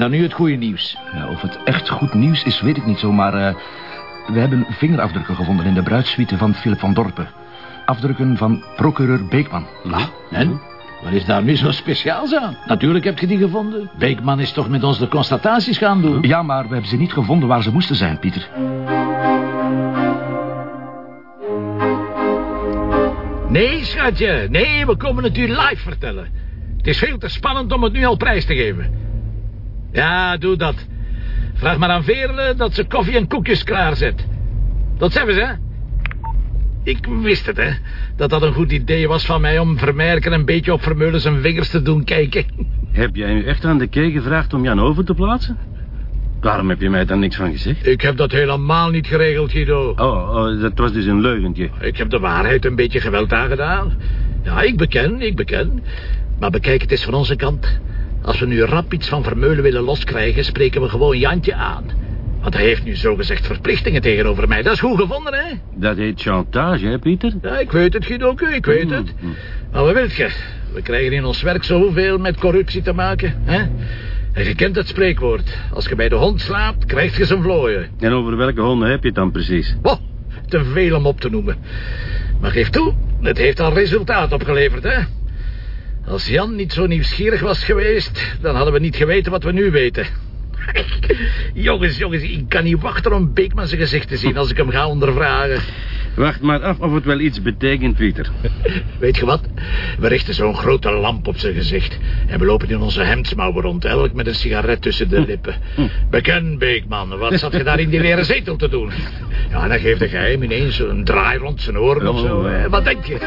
dan nu het goede nieuws. Ja, of het echt goed nieuws is, weet ik niet zo, maar... eh, we hebben vingerafdrukken gevonden in de bruidssuite van Philip van Dorpen. Afdrukken van procureur Beekman. Ja, en? Wat is daar nu zo speciaals aan? Natuurlijk heb je die gevonden. Beekman is toch met ons de constataties gaan doen? Ja, maar we hebben ze niet gevonden waar ze moesten zijn, Pieter. Nee, schatje. Nee, we komen het u live vertellen. Het is veel te spannend om het nu al prijs te geven. Ja, doe dat. Vraag maar aan Veerle dat ze koffie en koekjes klaarzet. Dat hebben ze, hè? Ik wist het, hè. Dat dat een goed idee was van mij om Vermerken een beetje op Vermeulen zijn vingers te doen kijken. Heb jij nu echt aan de kei gevraagd om Jan over te plaatsen? Waarom heb je mij daar niks van gezegd? Ik heb dat helemaal niet geregeld, Guido. Oh, oh dat was dus een leugentje. Ik heb de waarheid een beetje geweld aangedaan. Ja, ik beken, ik beken. Maar bekijk het eens van onze kant. Als we nu rap iets van Vermeulen willen loskrijgen... spreken we gewoon Jantje aan. Want hij heeft nu zogezegd verplichtingen tegenover mij. Dat is goed gevonden, hè? Dat heet chantage, hè, Pieter? Ja, ik weet het, Guido, ik weet het. Maar wat wilt je? We krijgen in ons werk zoveel met corruptie te maken, hè? En je kent het spreekwoord. Als je bij de hond slaapt, krijg je zijn vlooien. En over welke honden heb je het dan precies? Wow, te veel om op te noemen. Maar geef toe, het heeft al resultaat opgeleverd, hè? Als Jan niet zo nieuwsgierig was geweest... dan hadden we niet geweten wat we nu weten. jongens, jongens, ik kan niet wachten om Beekman zijn gezicht te zien... als ik hem ga ondervragen. Wacht maar af of het wel iets betekent, Pieter. Weet je wat? We richten zo'n grote lamp op zijn gezicht. En we lopen in onze hemdsmouwen rond, elk met een sigaret tussen de lippen. Beken, Beekman, wat zat je daar in die leren zetel te doen? Ja, dan geeft de geheim ineens een draai rond zijn oren of zo. Wat denk je?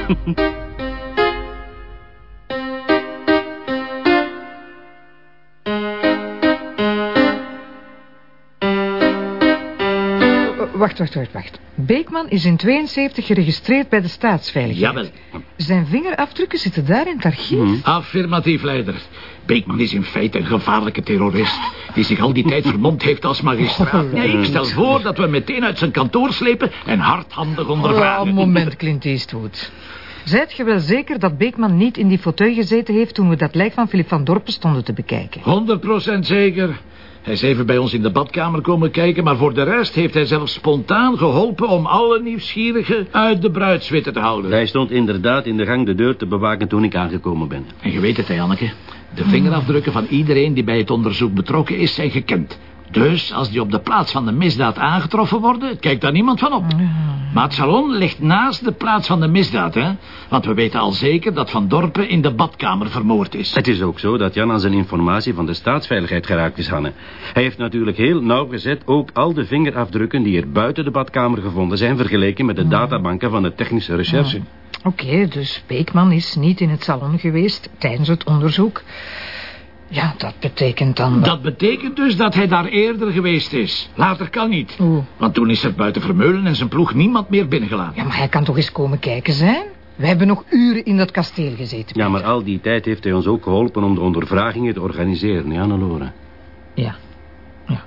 Wacht, wacht, wacht, wacht. Beekman is in 72 geregistreerd bij de staatsveiligheid. Jawel. Zijn vingerafdrukken zitten daar in het archief. Affirmatief, leider. Beekman is in feite een gevaarlijke terrorist... die zich al die tijd vermomd heeft als magistraat. Ja, ik stel voor dat we meteen uit zijn kantoor slepen... en hardhandig Oh, ondervragen. moment, Clint Eastwood. Zijt je wel zeker dat Beekman niet in die fauteuil gezeten heeft... toen we dat lijk van Philip van Dorpen stonden te bekijken? 100% zeker. Hij is even bij ons in de badkamer komen kijken... maar voor de rest heeft hij zelfs spontaan geholpen... om alle nieuwsgierigen uit de bruidswitte te houden. Hij stond inderdaad in de gang de deur te bewaken toen ik aangekomen ben. En je weet het, hè, Janneke. De vingerafdrukken van iedereen die bij het onderzoek betrokken is, zijn gekend. Dus als die op de plaats van de misdaad aangetroffen worden, kijkt daar niemand van op. Maar het salon ligt naast de plaats van de misdaad, hè. Want we weten al zeker dat Van Dorpen in de badkamer vermoord is. Het is ook zo dat Jan aan zijn informatie van de staatsveiligheid geraakt is, Hanne. Hij heeft natuurlijk heel nauwgezet ook al de vingerafdrukken die er buiten de badkamer gevonden zijn... vergeleken met de databanken van de technische recherche. Oké, dus Beekman is niet in het salon geweest tijdens het onderzoek. Ja, dat betekent dan... Dat betekent dus dat hij daar eerder geweest is. Later kan niet. Oeh. Want toen is er buiten Vermeulen en zijn ploeg niemand meer binnengelaten. Ja, maar hij kan toch eens komen kijken zijn? We hebben nog uren in dat kasteel gezeten. Ja, maar al die tijd heeft hij ons ook geholpen om de ondervragingen te organiseren, ja, Hannelore? Ja. Ja.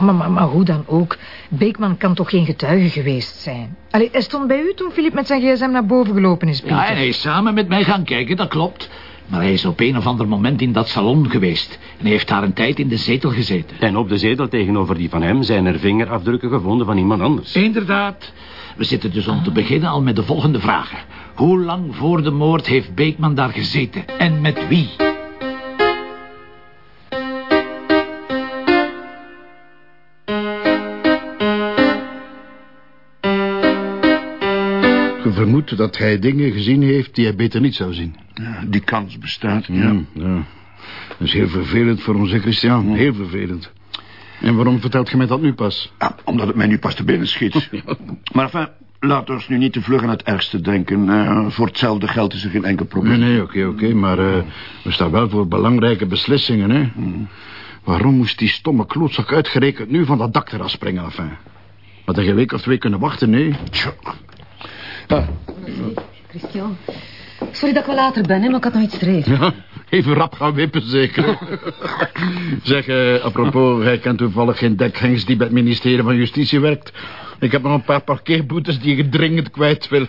Maar, maar, maar hoe dan ook. Beekman kan toch geen getuige geweest zijn? Allee, hij stond bij u toen Filip met zijn gsm naar boven gelopen is. Ja, en hij is samen met mij gaan kijken, dat klopt. Maar hij is op een of ander moment in dat salon geweest. En hij heeft daar een tijd in de zetel gezeten. En op de zetel tegenover die van hem zijn er vingerafdrukken gevonden van iemand anders. Inderdaad. We zitten dus om te beginnen al met de volgende vragen. Hoe lang voor de moord heeft Beekman daar gezeten? En met wie? Vermoedt dat hij dingen gezien heeft die hij beter niet zou zien. Ja, die kans bestaat, ja. Ja, ja. Dat is heel vervelend voor onze Christian. Heel vervelend. En waarom vertelt je mij dat nu pas? Ja, omdat het mij nu pas te binnen schiet. Maar enfin, laat ons nu niet te vlug aan het ergste denken. Eh, voor hetzelfde geld is er geen enkel probleem. Nee, nee, oké, oké. maar eh, we staan wel voor belangrijke beslissingen, hè. Waarom moest die stomme klootzak uitgerekend nu van dat dakterras springen, enfin? Had hij een week of twee kunnen wachten, nee? Tja. Ah, Christian, sorry dat ik wel later ben, hè, maar ik had nog iets te regelen. Ja, even rap gaan wippen, zeker. zeg, eh, apropos, hij kent toevallig geen dekhengst die bij het ministerie van Justitie werkt. Ik heb nog een paar parkeerboetes die je dringend kwijt wil.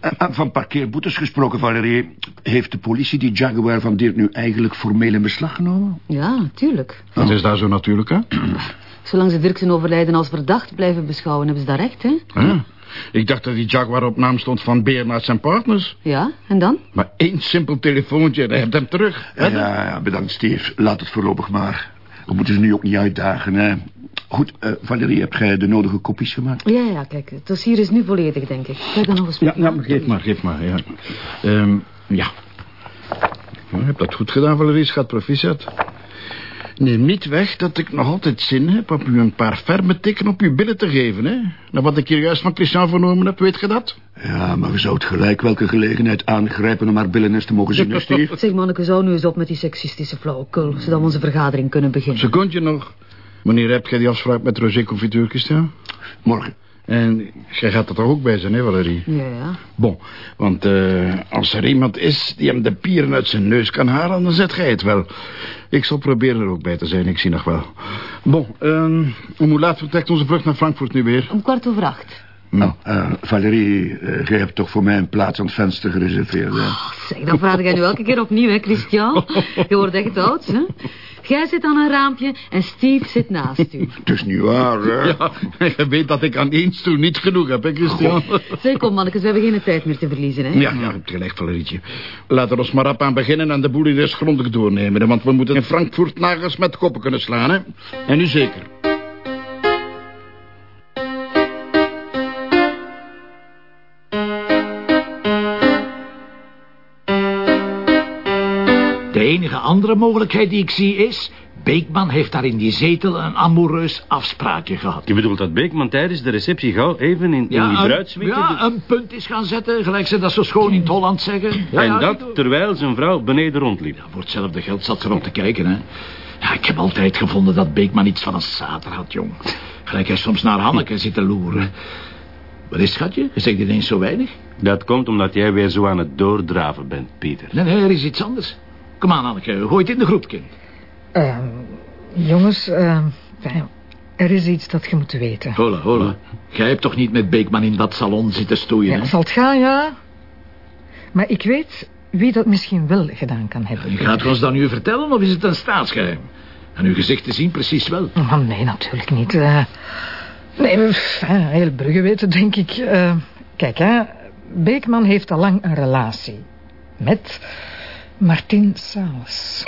Eh, eh, Van parkeerboetes gesproken, Valerie. Heeft de politie die Jaguar van Dirk nu eigenlijk formeel in beslag genomen? Ja, tuurlijk. Dat is daar zo natuurlijk, hè? Zolang ze Dirk zijn overlijden als verdacht blijven beschouwen, hebben ze dat recht, hè? Ja. Ik dacht dat die Jaguar op naam stond van Beernaert zijn partners. Ja, en dan? Maar één simpel telefoontje en hij hebt hem terug. Ja, ja, bedankt, Steve. Laat het voorlopig maar. We moeten ze nu ook niet uitdagen, hè. Goed, eh, Valerie, hebt jij de nodige kopies gemaakt? Ja, ja, kijk, het dossier is nu volledig, denk ik. Kijk dan nog eens Ja, mee. ja maar geef maar, geef maar, ja. Ehm, ja. ja. Je hebt dat goed gedaan, Valerie, schat, proficiat. Neem niet weg dat ik nog altijd zin heb op u een paar ferme tikken op uw billen te geven, hè. Na wat ik hier juist van Christian vernomen heb, weet je dat? Ja, maar je zou het gelijk welke gelegenheid aangrijpen om haar billen eens te mogen zien, Steve? Zeg, manneke, zou nu eens op met die seksistische flauwekul, zodat we onze vergadering kunnen beginnen. Secondje nog. Wanneer heb jij die afspraak met Roger Confiteur, Christian? Morgen. En jij gaat er toch ook bij zijn, hè, Valerie? Ja, ja. Bon, want eh, als er iemand is die hem de pieren uit zijn neus kan halen, dan zet jij het wel. Ik zal proberen er ook bij te zijn, ik zie nog wel. Bon, ehm, om hoe laat vertrekt onze vlucht naar Frankfurt nu weer? Om kwart over acht. Nou, eh, Valerie, eh, jij hebt toch voor mij een plaats aan het venster gereserveerd, hè? Zeg, dan vraag jij nu elke keer opnieuw, hè, Christian? Je wordt echt oud, hè? Jij zit aan een raampje en Steve zit naast u. Het is niet waar, hè? Ja, je weet dat ik aan één stoel niet genoeg heb, hè, Christian? Zeg, kom, mannetjes, we hebben geen tijd meer te verliezen, hè? Ja, ja, hebt gelijk, Valerietje. Laten we ons maar rap aan beginnen en de boel hier eens grondig doornemen. hè, Want we moeten in Frankfurt nagels met koppen kunnen slaan, hè? En nu zeker. De enige andere mogelijkheid die ik zie is... Beekman heeft daar in die zetel een amoureus afspraakje gehad. Je bedoelt dat Beekman tijdens de receptie gauw even in, in die bruidswitte... ja, een punt is gaan zetten, gelijk ze dat zo schoon in het Holland zeggen. Ja, en ja, dat terwijl zijn vrouw beneden rondliep. Ja, voor hetzelfde geld zat ze erop te kijken, hè. Ja, ik heb altijd gevonden dat Beekman iets van een sater had, jong. Gelijk hij soms naar Hanneke zit te loeren. Wat is schatje? Je zegt ineens zo weinig? Dat komt omdat jij weer zo aan het doordraven bent, Pieter. Nee, nee, er is iets anders. Kom aan, Hanneke, gooi het in de groep, kind. Ehm, jongens, ehm, fijn, er is iets dat je moet weten. Hola, hola. Jij hebt toch niet met Beekman in dat salon zitten stoeien, Ja, hè? zal het gaan, ja? Maar ik weet wie dat misschien wel gedaan kan hebben. En gaat u ons dat nu vertellen, of is het een staatsgeheim? Aan uw gezicht te zien precies wel. Oh, nee, natuurlijk niet. eh. nee, heel Brugge weten, denk ik. Eh, kijk, hè, Beekman heeft al lang een relatie met Martin Saus.